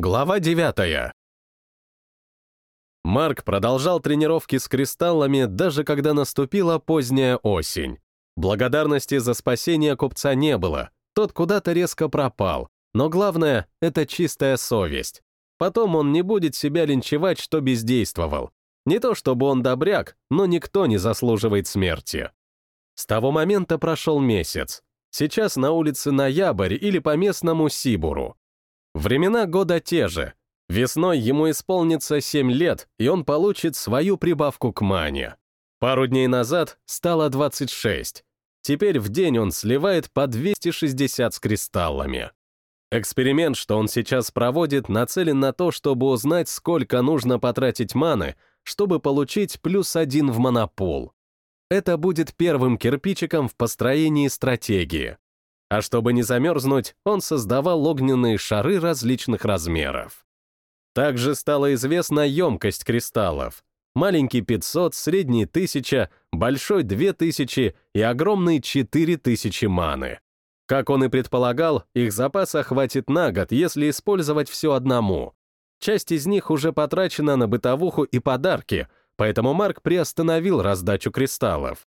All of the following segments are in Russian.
Глава 9. Марк продолжал тренировки с кристаллами, даже когда наступила поздняя осень. Благодарности за спасение купца не было, тот куда-то резко пропал, но главное — это чистая совесть. Потом он не будет себя линчевать, что бездействовал. Не то чтобы он добряк, но никто не заслуживает смерти. С того момента прошел месяц. Сейчас на улице ноябрь или по-местному Сибуру. Времена года те же. Весной ему исполнится 7 лет, и он получит свою прибавку к мане. Пару дней назад стало 26. Теперь в день он сливает по 260 с кристаллами. Эксперимент, что он сейчас проводит, нацелен на то, чтобы узнать, сколько нужно потратить маны, чтобы получить плюс один в монопол. Это будет первым кирпичиком в построении стратегии. А чтобы не замерзнуть, он создавал огненные шары различных размеров. Также стала известна емкость кристаллов. Маленький 500, средний 1000, большой 2000 и огромный 4000 маны. Как он и предполагал, их запаса хватит на год, если использовать все одному. Часть из них уже потрачена на бытовуху и подарки, поэтому Марк приостановил раздачу кристаллов.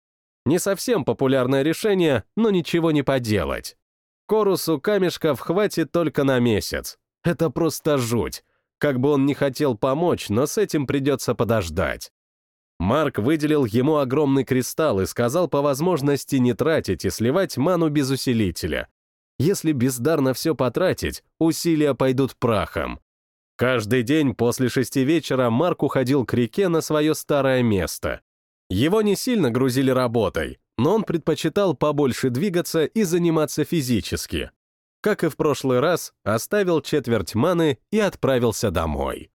Не совсем популярное решение, но ничего не поделать. Корусу камешков хватит только на месяц. Это просто жуть. Как бы он не хотел помочь, но с этим придется подождать. Марк выделил ему огромный кристалл и сказал по возможности не тратить и сливать ману без усилителя. Если бездарно все потратить, усилия пойдут прахом. Каждый день после шести вечера Марк уходил к реке на свое старое место. Его не сильно грузили работой, но он предпочитал побольше двигаться и заниматься физически. Как и в прошлый раз, оставил четверть маны и отправился домой.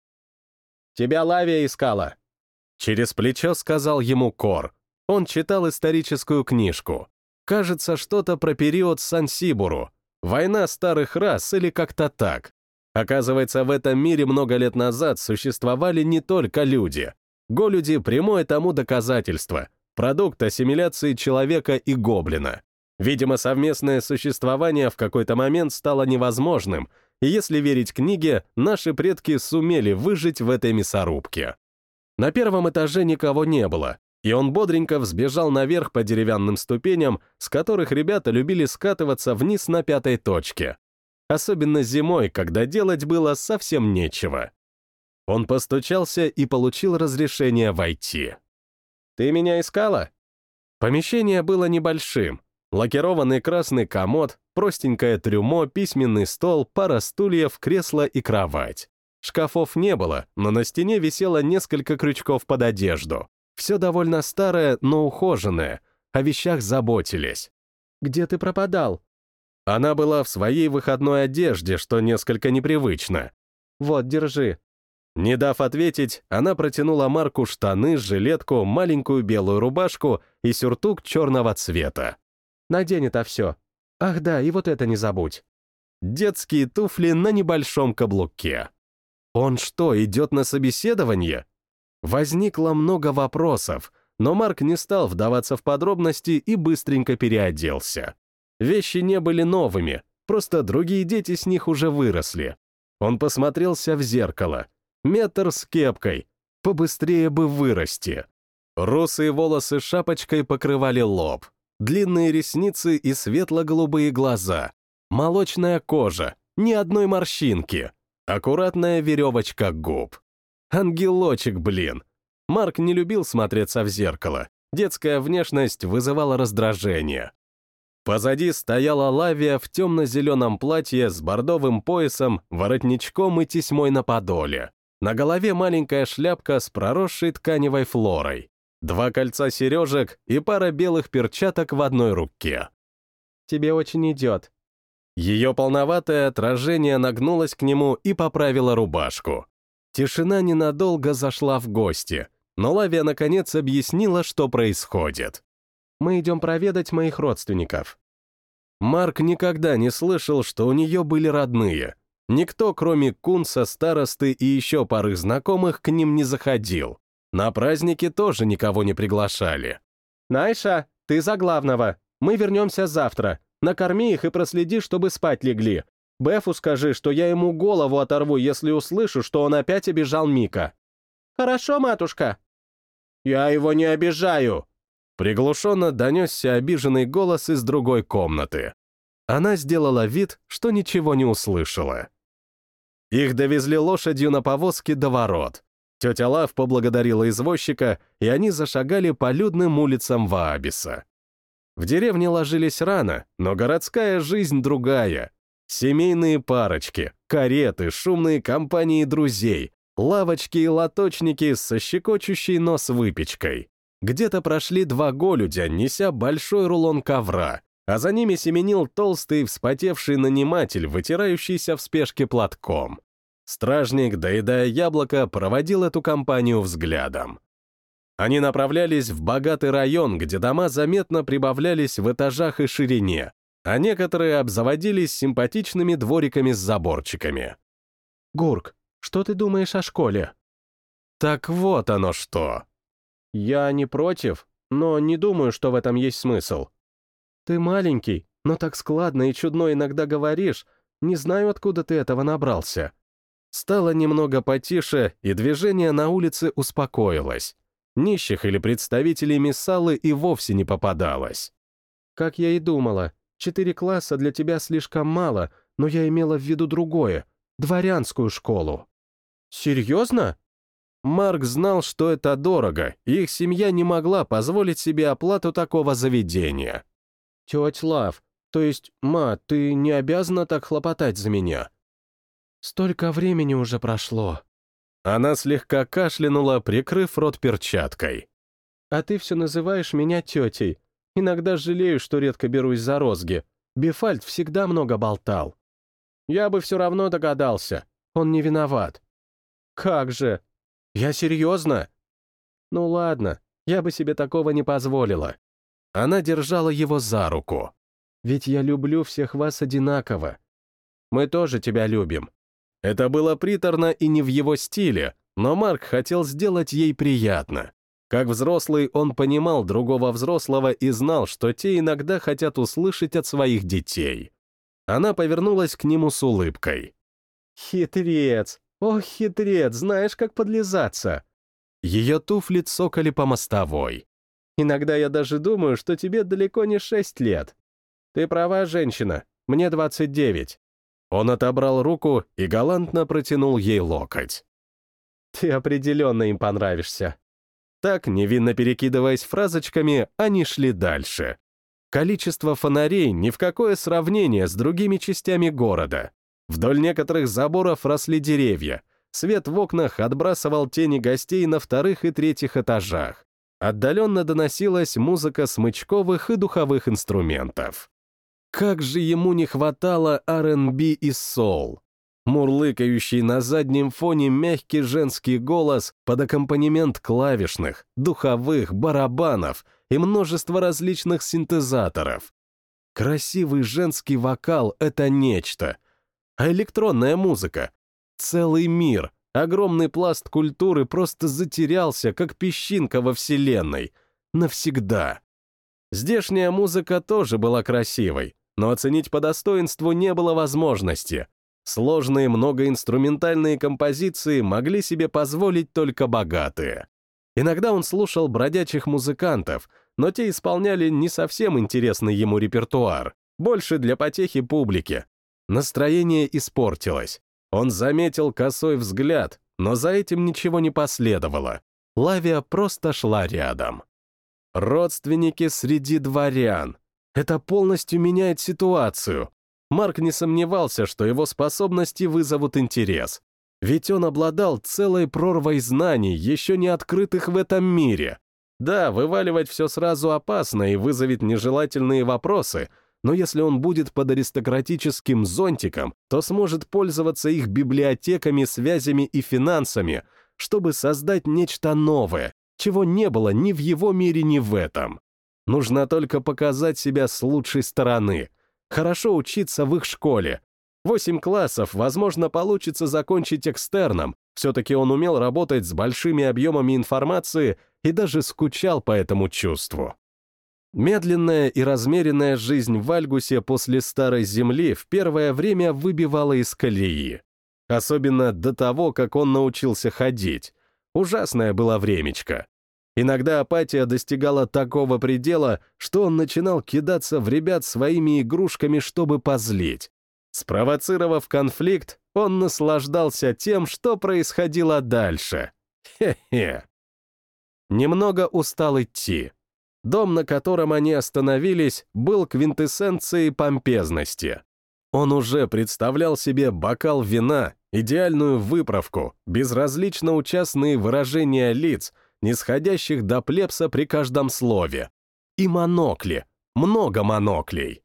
«Тебя Лавия искала», — через плечо сказал ему Кор. Он читал историческую книжку. Кажется, что-то про период Сан-Сибуру. Война старых рас или как-то так. Оказывается, в этом мире много лет назад существовали не только люди. Голюди — прямое тому доказательство, продукт ассимиляции человека и гоблина. Видимо, совместное существование в какой-то момент стало невозможным, и если верить книге, наши предки сумели выжить в этой мясорубке. На первом этаже никого не было, и он бодренько взбежал наверх по деревянным ступеням, с которых ребята любили скатываться вниз на пятой точке. Особенно зимой, когда делать было совсем нечего. Он постучался и получил разрешение войти. «Ты меня искала?» Помещение было небольшим. Лакированный красный комод, простенькое трюмо, письменный стол, пара стульев, кресло и кровать. Шкафов не было, но на стене висело несколько крючков под одежду. Все довольно старое, но ухоженное. О вещах заботились. «Где ты пропадал?» Она была в своей выходной одежде, что несколько непривычно. «Вот, держи. Не дав ответить, она протянула Марку штаны, жилетку, маленькую белую рубашку и сюртук черного цвета. «Надень это все. Ах да, и вот это не забудь». Детские туфли на небольшом каблуке. Он что, идет на собеседование? Возникло много вопросов, но Марк не стал вдаваться в подробности и быстренько переоделся. Вещи не были новыми, просто другие дети с них уже выросли. Он посмотрелся в зеркало — Метр с кепкой. Побыстрее бы вырасти. Русые волосы шапочкой покрывали лоб. Длинные ресницы и светло-голубые глаза. Молочная кожа. Ни одной морщинки. Аккуратная веревочка губ. Ангелочек, блин. Марк не любил смотреться в зеркало. Детская внешность вызывала раздражение. Позади стояла Лавия в темно-зеленом платье с бордовым поясом, воротничком и тесьмой на подоле. На голове маленькая шляпка с проросшей тканевой флорой, два кольца сережек и пара белых перчаток в одной руке. «Тебе очень идет». Ее полноватое отражение нагнулось к нему и поправило рубашку. Тишина ненадолго зашла в гости, но Лавия наконец объяснила, что происходит. «Мы идем проведать моих родственников». Марк никогда не слышал, что у нее были родные — Никто, кроме Кунса, старосты и еще пары знакомых, к ним не заходил. На праздники тоже никого не приглашали. «Найша, ты за главного. Мы вернемся завтра. Накорми их и проследи, чтобы спать легли. Бефу скажи, что я ему голову оторву, если услышу, что он опять обижал Мика». «Хорошо, матушка». «Я его не обижаю!» Приглушенно донесся обиженный голос из другой комнаты. Она сделала вид, что ничего не услышала. Их довезли лошадью на повозке до ворот. Тетя Лав поблагодарила извозчика, и они зашагали по людным улицам Ваабиса. В деревне ложились рано, но городская жизнь другая. Семейные парочки, кареты, шумные компании друзей, лавочки и лоточники со щекочущей нос выпечкой. Где-то прошли два голюдя, неся большой рулон ковра, а за ними семенил толстый вспотевший наниматель, вытирающийся в спешке платком. Стражник, доедая яблоко, проводил эту компанию взглядом. Они направлялись в богатый район, где дома заметно прибавлялись в этажах и ширине, а некоторые обзаводились симпатичными двориками с заборчиками. «Гурк, что ты думаешь о школе?» «Так вот оно что!» «Я не против, но не думаю, что в этом есть смысл. Ты маленький, но так складно и чудно иногда говоришь. Не знаю, откуда ты этого набрался». Стало немного потише, и движение на улице успокоилось. Нищих или представителей Миссалы и вовсе не попадалось. «Как я и думала, четыре класса для тебя слишком мало, но я имела в виду другое — дворянскую школу». «Серьезно?» Марк знал, что это дорого, и их семья не могла позволить себе оплату такого заведения. «Тетя Лав, то есть, ма, ты не обязана так хлопотать за меня?» Столько времени уже прошло. Она слегка кашлянула, прикрыв рот перчаткой. А ты все называешь меня тетей. Иногда жалею, что редко берусь за розги. Бифальд всегда много болтал. Я бы все равно догадался. Он не виноват. Как же? Я серьезно? Ну ладно, я бы себе такого не позволила. Она держала его за руку. Ведь я люблю всех вас одинаково. Мы тоже тебя любим. Это было приторно и не в его стиле, но Марк хотел сделать ей приятно. Как взрослый он понимал другого взрослого и знал, что те иногда хотят услышать от своих детей. Она повернулась к нему с улыбкой. «Хитрец! Ох, хитрец, знаешь, как подлизаться!» Ее туфли цокали по мостовой. «Иногда я даже думаю, что тебе далеко не шесть лет. Ты права, женщина, мне двадцать девять. Он отобрал руку и галантно протянул ей локоть. «Ты определенно им понравишься». Так, невинно перекидываясь фразочками, они шли дальше. Количество фонарей ни в какое сравнение с другими частями города. Вдоль некоторых заборов росли деревья. Свет в окнах отбрасывал тени гостей на вторых и третьих этажах. Отдаленно доносилась музыка смычковых и духовых инструментов. Как же ему не хватало R&B и соул. Мурлыкающий на заднем фоне мягкий женский голос под аккомпанемент клавишных, духовых, барабанов и множество различных синтезаторов. Красивый женский вокал — это нечто. А электронная музыка — целый мир, огромный пласт культуры просто затерялся, как песчинка во Вселенной. Навсегда. Здешняя музыка тоже была красивой, но оценить по достоинству не было возможности. Сложные многоинструментальные композиции могли себе позволить только богатые. Иногда он слушал бродячих музыкантов, но те исполняли не совсем интересный ему репертуар, больше для потехи публики. Настроение испортилось. Он заметил косой взгляд, но за этим ничего не последовало. Лавия просто шла рядом. Родственники среди дворян. Это полностью меняет ситуацию. Марк не сомневался, что его способности вызовут интерес. Ведь он обладал целой прорвой знаний, еще не открытых в этом мире. Да, вываливать все сразу опасно и вызовет нежелательные вопросы, но если он будет под аристократическим зонтиком, то сможет пользоваться их библиотеками, связями и финансами, чтобы создать нечто новое, чего не было ни в его мире, ни в этом. Нужно только показать себя с лучшей стороны. Хорошо учиться в их школе. Восемь классов, возможно, получится закончить экстерном. Все-таки он умел работать с большими объемами информации и даже скучал по этому чувству. Медленная и размеренная жизнь в Альгусе после старой земли в первое время выбивала из колеи. Особенно до того, как он научился ходить. Ужасное было времечко. Иногда апатия достигала такого предела, что он начинал кидаться в ребят своими игрушками, чтобы позлить. Спровоцировав конфликт, он наслаждался тем, что происходило дальше. Хе-хе. Немного устал идти. Дом, на котором они остановились, был квинтэссенцией помпезности. Он уже представлял себе бокал вина, идеальную выправку, безразлично участные выражения лиц, нисходящих до плебса при каждом слове. И монокли, много моноклей.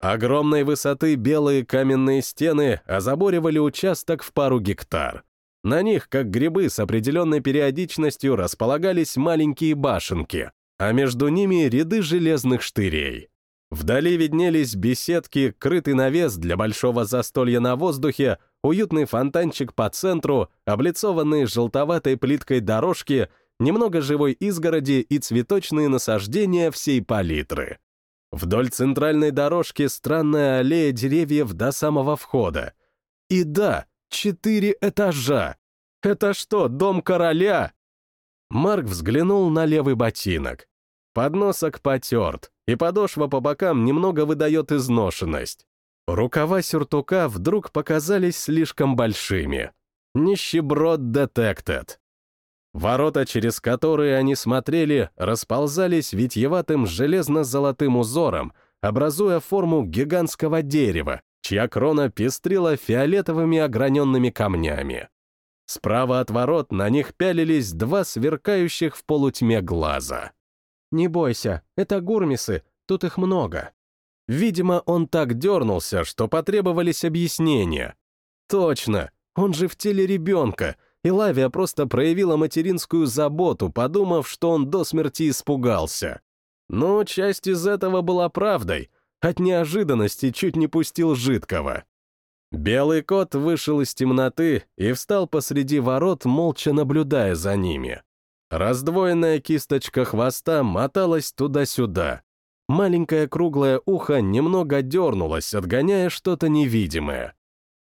Огромной высоты белые каменные стены озаборивали участок в пару гектар. На них, как грибы с определенной периодичностью, располагались маленькие башенки, а между ними ряды железных штырей. Вдали виднелись беседки, крытый навес для большого застолья на воздухе, уютный фонтанчик по центру, облицованные желтоватой плиткой дорожки, немного живой изгороди и цветочные насаждения всей палитры. Вдоль центральной дорожки странная аллея деревьев до самого входа. И да, четыре этажа. Это что, дом короля? Марк взглянул на левый ботинок. Подносок потерт, и подошва по бокам немного выдает изношенность. Рукава сюртука вдруг показались слишком большими. Нищеброд detected. Ворота, через которые они смотрели, расползались витьеватым железно-золотым узором, образуя форму гигантского дерева, чья крона пестрила фиолетовыми ограненными камнями. Справа от ворот на них пялились два сверкающих в полутьме глаза. «Не бойся, это гурмисы, тут их много». Видимо, он так дернулся, что потребовались объяснения. Точно, он же в теле ребенка — и Лавия просто проявила материнскую заботу, подумав, что он до смерти испугался. Но часть из этого была правдой. От неожиданности чуть не пустил жидкого. Белый кот вышел из темноты и встал посреди ворот, молча наблюдая за ними. Раздвоенная кисточка хвоста моталась туда-сюда. Маленькое круглое ухо немного дернулось, отгоняя что-то невидимое.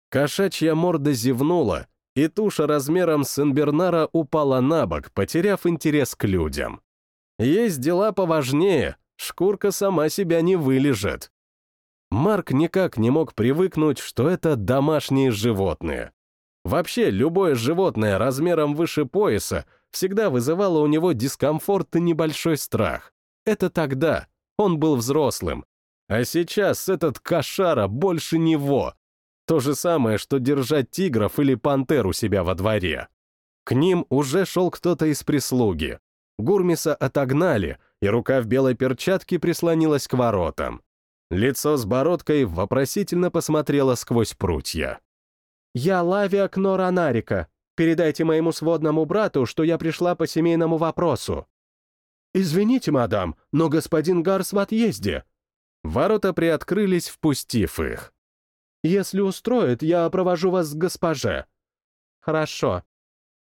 Кошачья морда зевнула, и туша размером с Инбернара упала на бок, потеряв интерес к людям. Есть дела поважнее, шкурка сама себя не вылежит. Марк никак не мог привыкнуть, что это домашние животные. Вообще, любое животное размером выше пояса всегда вызывало у него дискомфорт и небольшой страх. Это тогда, он был взрослым. А сейчас этот кошара больше него, то же самое, что держать тигров или пантер у себя во дворе. К ним уже шел кто-то из прислуги. Гурмиса отогнали, и рука в белой перчатке прислонилась к воротам. Лицо с бородкой вопросительно посмотрело сквозь прутья. «Я Лавия Кноранарика. Передайте моему сводному брату, что я пришла по семейному вопросу». «Извините, мадам, но господин Гарс в отъезде». Ворота приоткрылись, впустив их. Если устроит, я провожу вас к госпоже». «Хорошо».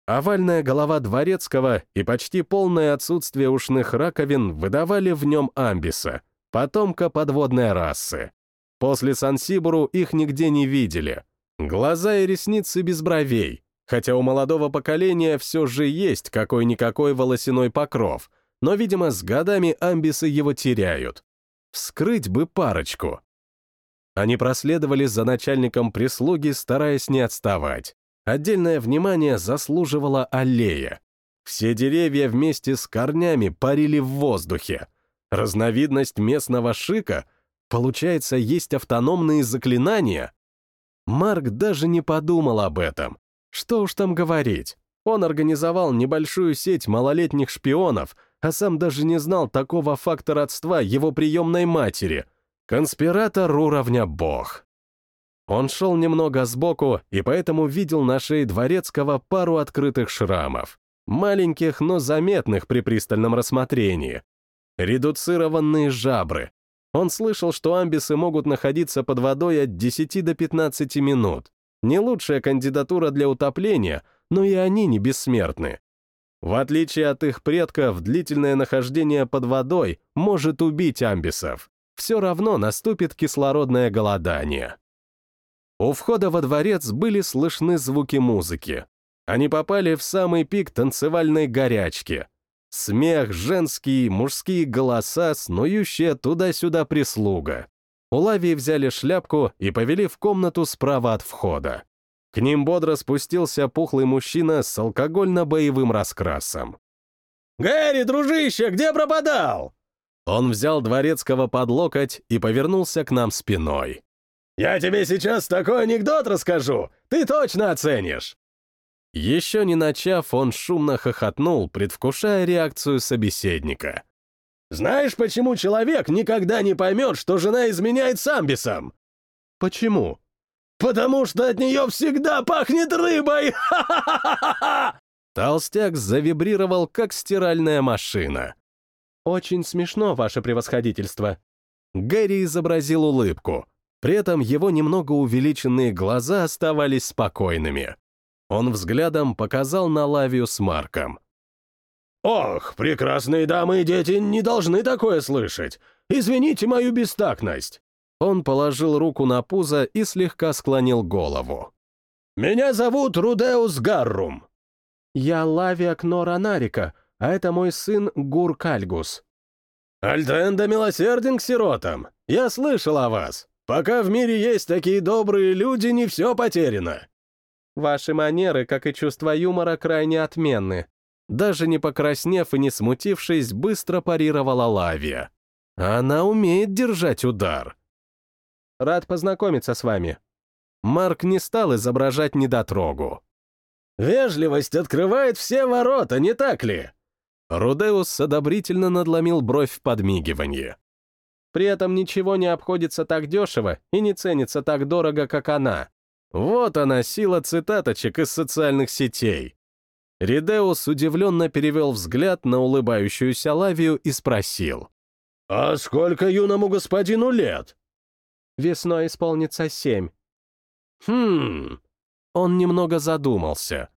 Овальная голова дворецкого и почти полное отсутствие ушных раковин выдавали в нем амбиса, потомка подводной расы. После Сансибуру их нигде не видели. Глаза и ресницы без бровей, хотя у молодого поколения все же есть какой-никакой волосяной покров, но, видимо, с годами амбисы его теряют. Вскрыть бы парочку. Они проследовали за начальником прислуги, стараясь не отставать. Отдельное внимание заслуживала аллея. Все деревья вместе с корнями парили в воздухе. Разновидность местного шика, получается, есть автономные заклинания? Марк даже не подумал об этом. Что уж там говорить. Он организовал небольшую сеть малолетних шпионов, а сам даже не знал такого факта родства его приемной матери — Конспиратор уровня бог. Он шел немного сбоку и поэтому видел на шее дворецкого пару открытых шрамов. Маленьких, но заметных при пристальном рассмотрении. Редуцированные жабры. Он слышал, что амбисы могут находиться под водой от 10 до 15 минут. Не лучшая кандидатура для утопления, но и они не бессмертны. В отличие от их предков, длительное нахождение под водой может убить амбисов. Все равно наступит кислородное голодание. У входа во дворец были слышны звуки музыки. Они попали в самый пик танцевальной горячки. Смех, женские, мужские голоса, снующая туда-сюда прислуга. У Лавии взяли шляпку и повели в комнату справа от входа. К ним бодро спустился пухлый мужчина с алкогольно-боевым раскрасом. «Гэри, дружище, где пропадал?» Он взял дворецкого под локоть и повернулся к нам спиной. «Я тебе сейчас такой анекдот расскажу, ты точно оценишь!» Еще не начав, он шумно хохотнул, предвкушая реакцию собеседника. «Знаешь, почему человек никогда не поймет, что жена изменяет с амбисом?» «Почему?» «Потому что от нее всегда пахнет рыбой!» Толстяк завибрировал, как стиральная машина. «Очень смешно, ваше превосходительство». Гэри изобразил улыбку. При этом его немного увеличенные глаза оставались спокойными. Он взглядом показал на Лавию с Марком. «Ох, прекрасные дамы и дети не должны такое слышать! Извините мою бестактность!» Он положил руку на пузо и слегка склонил голову. «Меня зовут Рудеус Гаррум». «Я Лавия Кнора Нарика, а это мой сын Гур Кальгус». «Альтенда милосерден к сиротам. Я слышал о вас. Пока в мире есть такие добрые люди, не все потеряно». «Ваши манеры, как и чувство юмора, крайне отменны». Даже не покраснев и не смутившись, быстро парировала Лавия. Она умеет держать удар. Рад познакомиться с вами». Марк не стал изображать недотрогу. «Вежливость открывает все ворота, не так ли?» Рудеус одобрительно надломил бровь в подмигивании. «При этом ничего не обходится так дешево и не ценится так дорого, как она». Вот она, сила цитаточек из социальных сетей. Ридеус удивленно перевел взгляд на улыбающуюся Лавию и спросил. «А сколько юному господину лет?» Весной исполнится семь. Хм... Он немного задумался.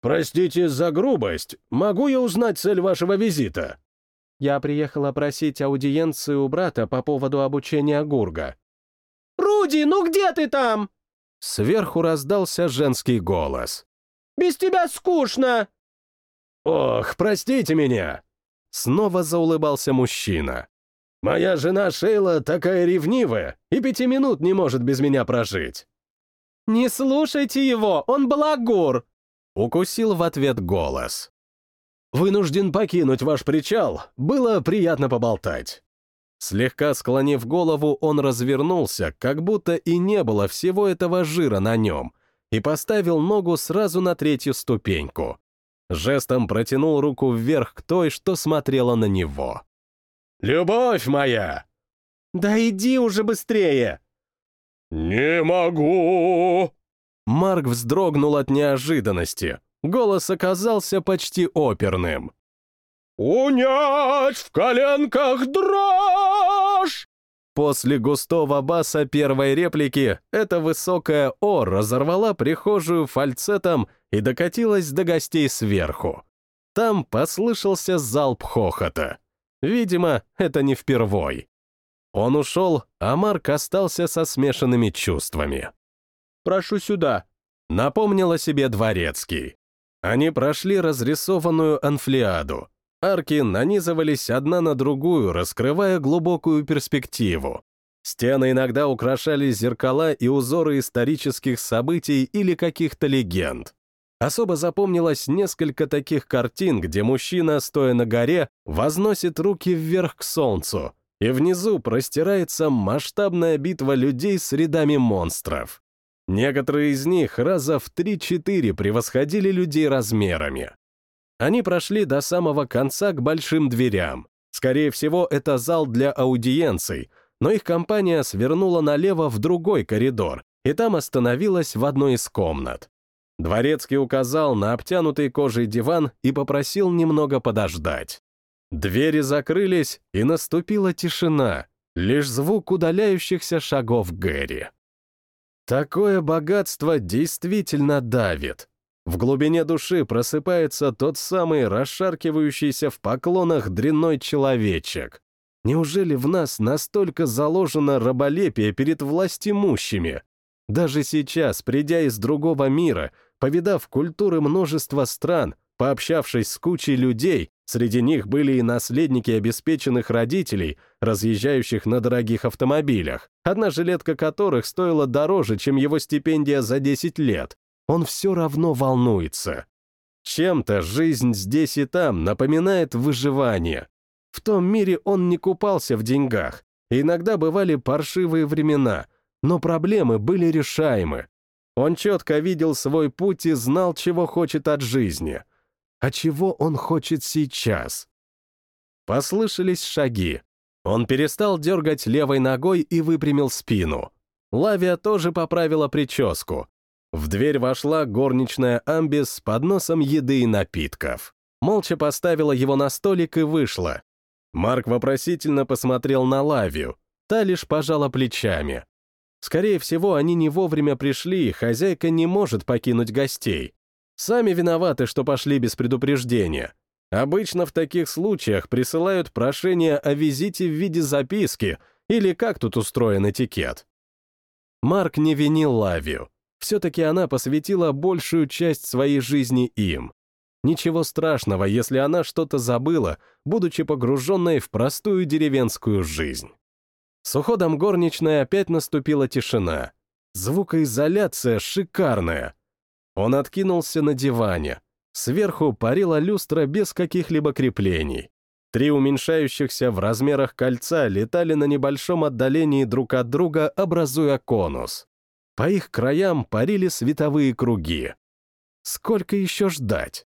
«Простите за грубость. Могу я узнать цель вашего визита?» Я приехала просить аудиенцию у брата по поводу обучения Гурга. «Руди, ну где ты там?» Сверху раздался женский голос. «Без тебя скучно!» «Ох, простите меня!» Снова заулыбался мужчина. Моя жена Шейла такая ревнивая и пяти минут не может без меня прожить». «Не слушайте его, он благур!» Укусил в ответ голос. «Вынужден покинуть ваш причал, было приятно поболтать». Слегка склонив голову, он развернулся, как будто и не было всего этого жира на нем, и поставил ногу сразу на третью ступеньку. Жестом протянул руку вверх к той, что смотрела на него. «Любовь моя!» «Да иди уже быстрее!» «Не могу!» Марк вздрогнул от неожиданности. Голос оказался почти оперным. «Унять в коленках дрожь!» После густого баса первой реплики эта высокая «О» разорвала прихожую фальцетом и докатилась до гостей сверху. Там послышался залп хохота. Видимо, это не впервой. Он ушел, а Марк остался со смешанными чувствами. «Прошу сюда», — напомнил о себе Дворецкий. Они прошли разрисованную анфлиаду. Арки нанизывались одна на другую, раскрывая глубокую перспективу. Стены иногда украшали зеркала и узоры исторических событий или каких-то легенд. Особо запомнилось несколько таких картин, где мужчина, стоя на горе, возносит руки вверх к солнцу, и внизу простирается масштабная битва людей с рядами монстров. Некоторые из них раза в 3-4 превосходили людей размерами. Они прошли до самого конца к большим дверям. Скорее всего, это зал для аудиенций, но их компания свернула налево в другой коридор, и там остановилась в одной из комнат. Дворецкий указал на обтянутый кожей диван и попросил немного подождать. Двери закрылись, и наступила тишина, лишь звук удаляющихся шагов Гэри. Такое богатство действительно давит. В глубине души просыпается тот самый расшаркивающийся в поклонах дрянной человечек. Неужели в нас настолько заложено раболепие перед властимущими? Даже сейчас, придя из другого мира, повидав культуры множества стран, пообщавшись с кучей людей, среди них были и наследники обеспеченных родителей, разъезжающих на дорогих автомобилях, одна жилетка которых стоила дороже, чем его стипендия за 10 лет, он все равно волнуется. Чем-то жизнь здесь и там напоминает выживание. В том мире он не купался в деньгах. Иногда бывали паршивые времена, но проблемы были решаемы. Он четко видел свой путь и знал, чего хочет от жизни. А чего он хочет сейчас? Послышались шаги. Он перестал дергать левой ногой и выпрямил спину. Лавия тоже поправила прическу. В дверь вошла горничная Амбис с подносом еды и напитков. Молча поставила его на столик и вышла. Марк вопросительно посмотрел на Лавию. Та лишь пожала плечами. Скорее всего, они не вовремя пришли, и хозяйка не может покинуть гостей. Сами виноваты, что пошли без предупреждения. Обычно в таких случаях присылают прошение о визите в виде записки или как тут устроен этикет. Марк не винил Лавию. Все-таки она посвятила большую часть своей жизни им. Ничего страшного, если она что-то забыла, будучи погруженной в простую деревенскую жизнь. С уходом горничной опять наступила тишина. Звукоизоляция шикарная. Он откинулся на диване. Сверху парила люстра без каких-либо креплений. Три уменьшающихся в размерах кольца летали на небольшом отдалении друг от друга, образуя конус. По их краям парили световые круги. Сколько еще ждать?